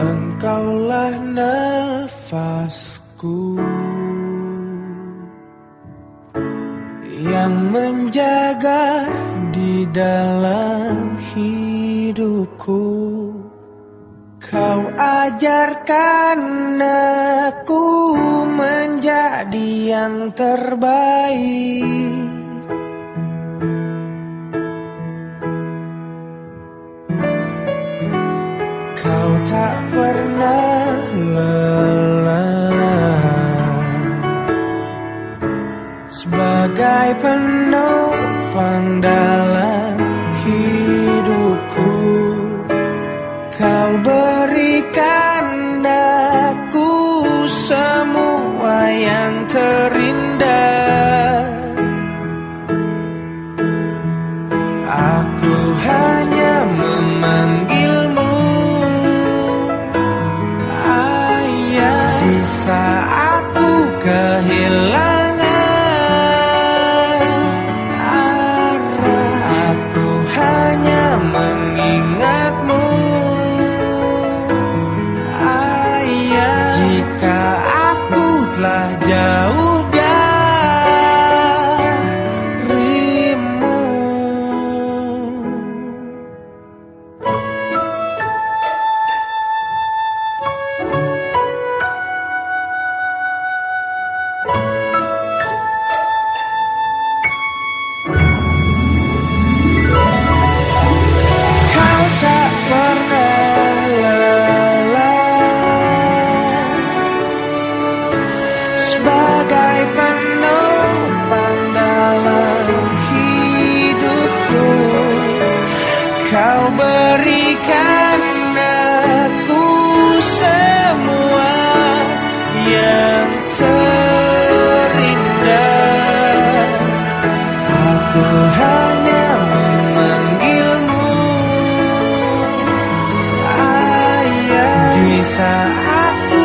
Engkaulah nafasku Yang menjaga di dalam hidupku. Kau ajarkan aku menjadi yang terbaik Ayah Di saat ku kehilangan. Arah Aku hanya mengingatmu. Ayah Jika aku telah jauh saat ku